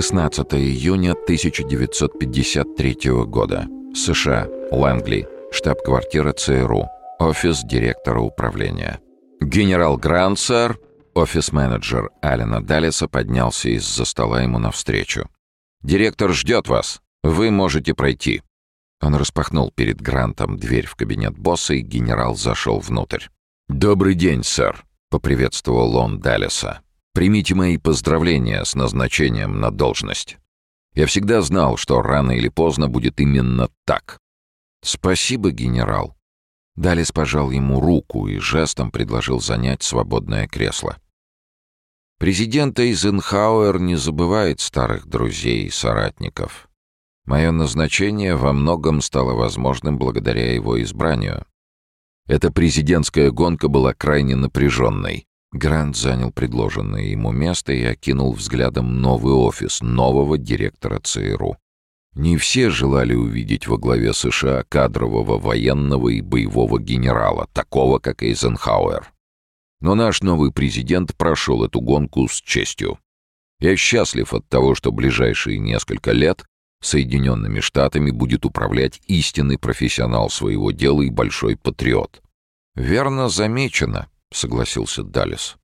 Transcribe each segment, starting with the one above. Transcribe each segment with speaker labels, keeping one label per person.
Speaker 1: 16 июня 1953 года. США. Лэнгли. Штаб-квартира ЦРУ. Офис директора управления. «Генерал Грант, сэр!» Офис-менеджер Алина Даллеса поднялся из-за стола ему навстречу. «Директор ждет вас. Вы можете пройти». Он распахнул перед Грантом дверь в кабинет босса, и генерал зашел внутрь. «Добрый день, сэр», — поприветствовал он Даллеса. «Примите мои поздравления с назначением на должность. Я всегда знал, что рано или поздно будет именно так». «Спасибо, генерал». Даллес пожал ему руку и жестом предложил занять свободное кресло. Президент Эйзенхауэр не забывает старых друзей и соратников. Мое назначение во многом стало возможным благодаря его избранию. Эта президентская гонка была крайне напряженной. Грант занял предложенное ему место и окинул взглядом новый офис нового директора ЦРУ. Не все желали увидеть во главе США кадрового военного и боевого генерала, такого как Эйзенхауэр. Но наш новый президент прошел эту гонку с честью. Я счастлив от того, что ближайшие несколько лет Соединенными Штатами будет управлять истинный профессионал своего дела и большой патриот. «Верно замечено», — согласился Даллес.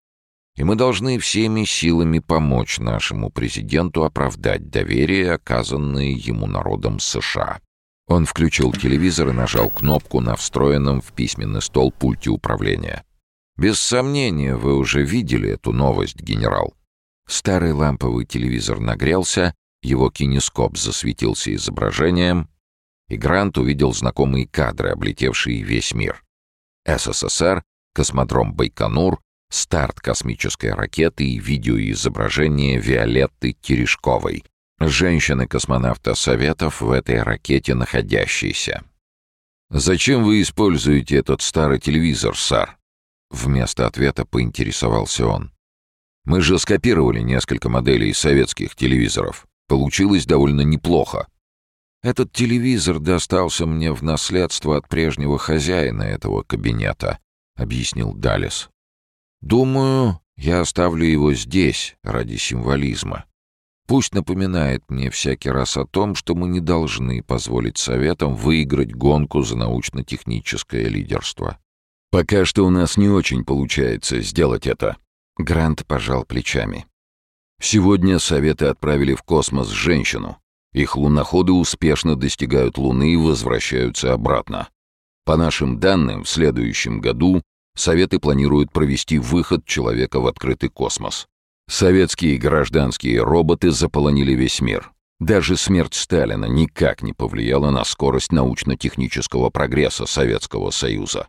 Speaker 1: «И мы должны всеми силами помочь нашему президенту оправдать доверие, оказанное ему народом США». Он включил телевизор и нажал кнопку на встроенном в письменный стол пульте управления. Без сомнения, вы уже видели эту новость, генерал. Старый ламповый телевизор нагрелся, его кинескоп засветился изображением, и Грант увидел знакомые кадры, облетевшие весь мир. СССР, космодром Байконур, старт космической ракеты и видеоизображение Виолетты Терешковой, женщины-космонавта Советов в этой ракете находящейся. «Зачем вы используете этот старый телевизор, сэр?» Вместо ответа поинтересовался он. «Мы же скопировали несколько моделей советских телевизоров. Получилось довольно неплохо. Этот телевизор достался мне в наследство от прежнего хозяина этого кабинета», — объяснил Далес. «Думаю, я оставлю его здесь ради символизма. Пусть напоминает мне всякий раз о том, что мы не должны позволить Советам выиграть гонку за научно-техническое лидерство. «Пока что у нас не очень получается сделать это», — Грант пожал плечами. «Сегодня Советы отправили в космос женщину. Их луноходы успешно достигают Луны и возвращаются обратно. По нашим данным, в следующем году Советы планируют провести выход человека в открытый космос. Советские гражданские роботы заполонили весь мир. Даже смерть Сталина никак не повлияла на скорость научно-технического прогресса Советского Союза.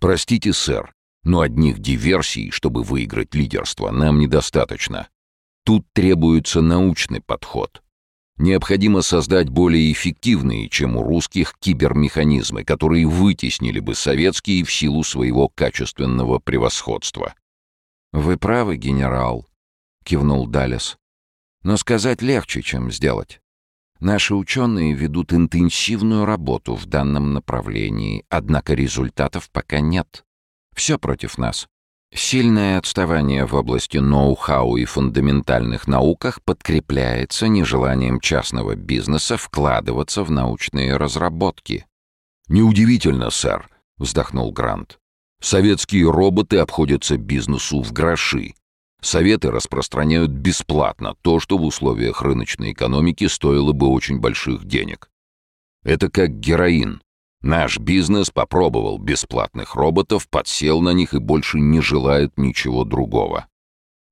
Speaker 1: Простите, сэр, но одних диверсий, чтобы выиграть лидерство, нам недостаточно. Тут требуется научный подход. Необходимо создать более эффективные, чем у русских, кибермеханизмы, которые вытеснили бы советские в силу своего качественного превосходства. «Вы правы, генерал», — кивнул Далес. «Но сказать легче, чем сделать. Наши ученые ведут интенсивную работу в данном направлении, однако результатов пока нет. Все против нас. Сильное отставание в области ноу-хау и фундаментальных науках подкрепляется нежеланием частного бизнеса вкладываться в научные разработки. «Неудивительно, сэр», — вздохнул Грант. «Советские роботы обходятся бизнесу в гроши, Советы распространяют бесплатно то, что в условиях рыночной экономики стоило бы очень больших денег. Это как героин. Наш бизнес попробовал бесплатных роботов, подсел на них и больше не желает ничего другого.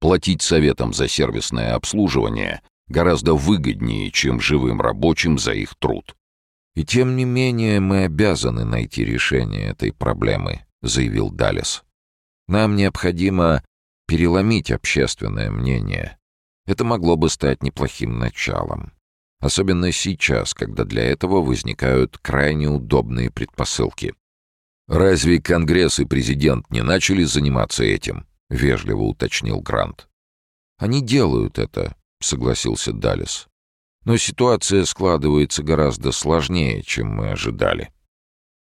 Speaker 1: Платить советам за сервисное обслуживание гораздо выгоднее, чем живым рабочим за их труд. «И тем не менее мы обязаны найти решение этой проблемы», — заявил Далес. «Нам необходимо переломить общественное мнение. Это могло бы стать неплохим началом. Особенно сейчас, когда для этого возникают крайне удобные предпосылки. «Разве Конгресс и президент не начали заниматься этим?» — вежливо уточнил Грант. «Они делают это», — согласился Даллес. «Но ситуация складывается гораздо сложнее, чем мы ожидали».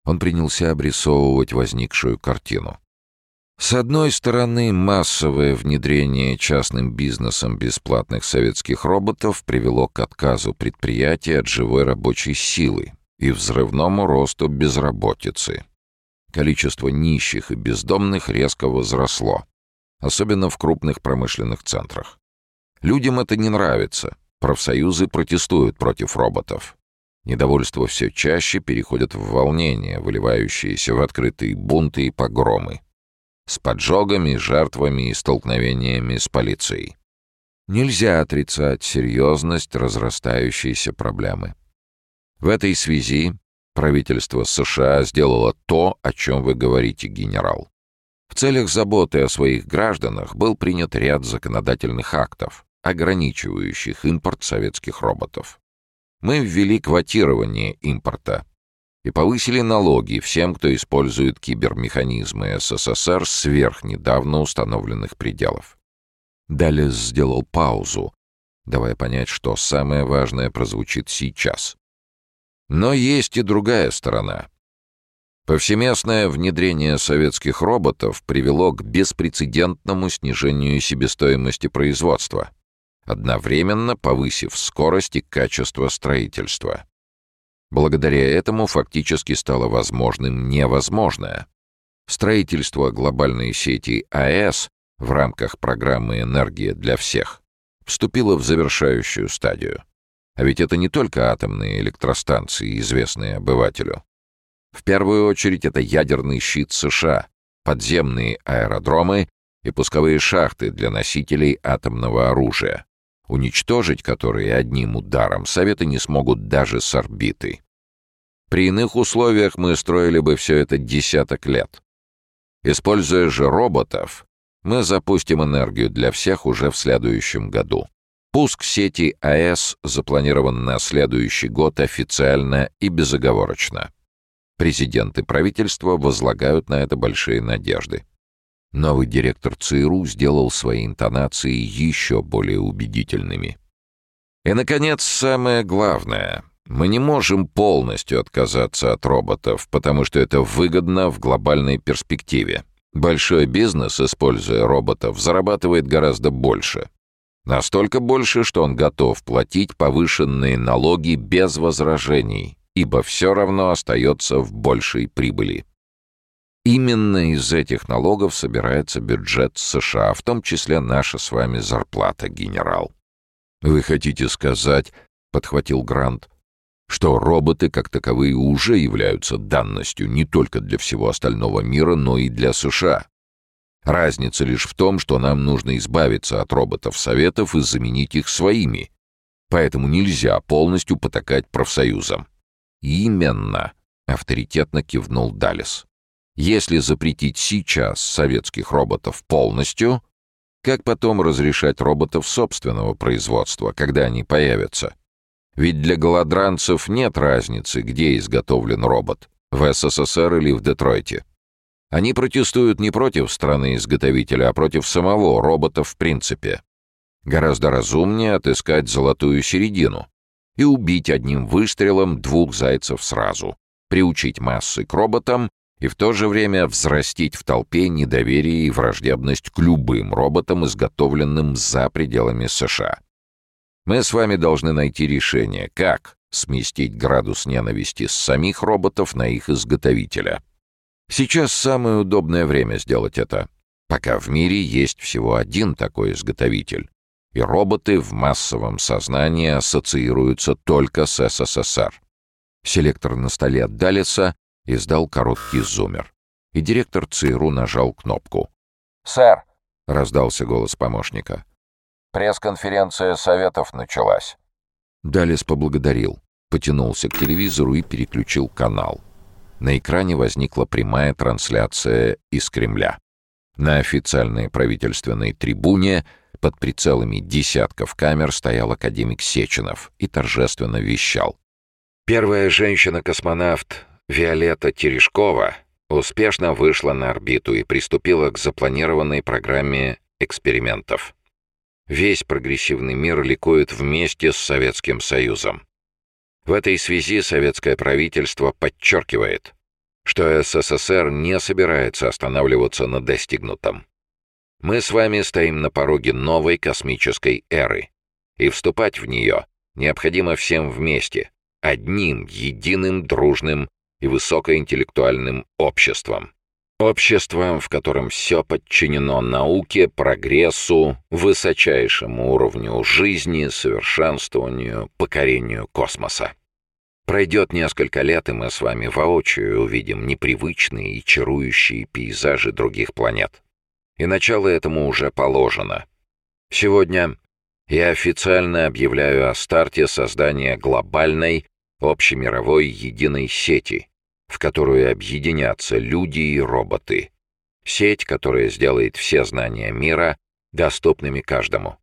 Speaker 1: Он принялся обрисовывать возникшую картину. С одной стороны, массовое внедрение частным бизнесом бесплатных советских роботов привело к отказу предприятий от живой рабочей силы и взрывному росту безработицы. Количество нищих и бездомных резко возросло, особенно в крупных промышленных центрах. Людям это не нравится, профсоюзы протестуют против роботов. Недовольство все чаще переходит в волнение, выливающееся в открытые бунты и погромы с поджогами, жертвами и столкновениями с полицией. Нельзя отрицать серьезность разрастающейся проблемы. В этой связи правительство США сделало то, о чем вы говорите, генерал. В целях заботы о своих гражданах был принят ряд законодательных актов, ограничивающих импорт советских роботов. Мы ввели квотирование импорта, и повысили налоги всем, кто использует кибермеханизмы СССР сверх недавно установленных пределов. Далее сделал паузу, давая понять, что самое важное прозвучит сейчас. Но есть и другая сторона. Повсеместное внедрение советских роботов привело к беспрецедентному снижению себестоимости производства, одновременно повысив скорость и качество строительства. Благодаря этому фактически стало возможным невозможное. Строительство глобальной сети АЭС в рамках программы «Энергия для всех» вступило в завершающую стадию. А ведь это не только атомные электростанции, известные обывателю. В первую очередь это ядерный щит США, подземные аэродромы и пусковые шахты для носителей атомного оружия уничтожить которые одним ударом Советы не смогут даже с орбиты. При иных условиях мы строили бы все это десяток лет. Используя же роботов, мы запустим энергию для всех уже в следующем году. Пуск сети АЭС запланирован на следующий год официально и безоговорочно. Президент и правительство возлагают на это большие надежды. Новый директор ЦРУ сделал свои интонации еще более убедительными. И, наконец, самое главное. Мы не можем полностью отказаться от роботов, потому что это выгодно в глобальной перспективе. Большой бизнес, используя роботов, зарабатывает гораздо больше. Настолько больше, что он готов платить повышенные налоги без возражений, ибо все равно остается в большей прибыли. Именно из этих налогов собирается бюджет США, в том числе наша с вами зарплата, генерал. «Вы хотите сказать, — подхватил Грант, — что роботы как таковые уже являются данностью не только для всего остального мира, но и для США. Разница лишь в том, что нам нужно избавиться от роботов-советов и заменить их своими. Поэтому нельзя полностью потакать профсоюзам». «Именно», — авторитетно кивнул Далес. Если запретить сейчас советских роботов полностью, как потом разрешать роботов собственного производства, когда они появятся? Ведь для голодранцев нет разницы, где изготовлен робот, в СССР или в Детройте. Они протестуют не против страны-изготовителя, а против самого робота в принципе. Гораздо разумнее отыскать золотую середину и убить одним выстрелом двух зайцев сразу, приучить массы к роботам и в то же время взрастить в толпе недоверие и враждебность к любым роботам, изготовленным за пределами США. Мы с вами должны найти решение, как сместить градус ненависти с самих роботов на их изготовителя. Сейчас самое удобное время сделать это, пока в мире есть всего один такой изготовитель, и роботы в массовом сознании ассоциируются только с СССР. Селектор на столе Далиса издал короткий зумер, и директор ЦРУ нажал кнопку.
Speaker 2: «Сэр!»
Speaker 1: — раздался голос помощника.
Speaker 2: «Пресс-конференция Советов началась».
Speaker 1: Далес поблагодарил, потянулся к телевизору и переключил канал. На экране возникла прямая трансляция из Кремля. На официальной правительственной трибуне под прицелами десятков камер стоял академик Сеченов и торжественно вещал.
Speaker 3: Первая женщина-космонавт Виолетта Терешкова успешно вышла на орбиту и приступила к запланированной программе экспериментов. Весь прогрессивный мир ликует вместе с Советским Союзом. В этой связи советское правительство подчеркивает, что СССР не собирается останавливаться на достигнутом. Мы с вами стоим на пороге новой космической эры, и вступать в нее необходимо всем вместе, одним, единым, дружным и высокоинтеллектуальным обществом. Обществом, в котором все подчинено науке, прогрессу, высочайшему уровню жизни, совершенствованию, покорению космоса. Пройдет несколько лет, и мы с вами воочию увидим непривычные и чарующие пейзажи других планет. И начало этому уже положено. Сегодня я официально объявляю о старте создания глобальной, общемировой единой сети, в которую объединятся люди и роботы. Сеть, которая сделает все знания мира доступными каждому.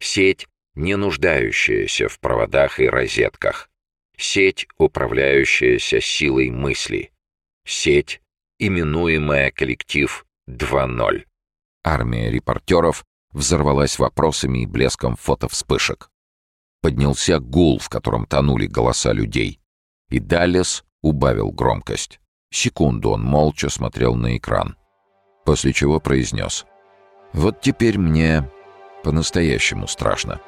Speaker 3: Сеть, не нуждающаяся в проводах и розетках. Сеть, управляющаяся силой мысли. Сеть, именуемая коллектив 2.0.
Speaker 1: Армия репортеров взорвалась вопросами и блеском фотовспышек. Поднялся гул, в котором тонули голоса людей. И Даллес убавил громкость. Секунду он молча смотрел на экран, после чего произнес. «Вот теперь мне по-настоящему страшно».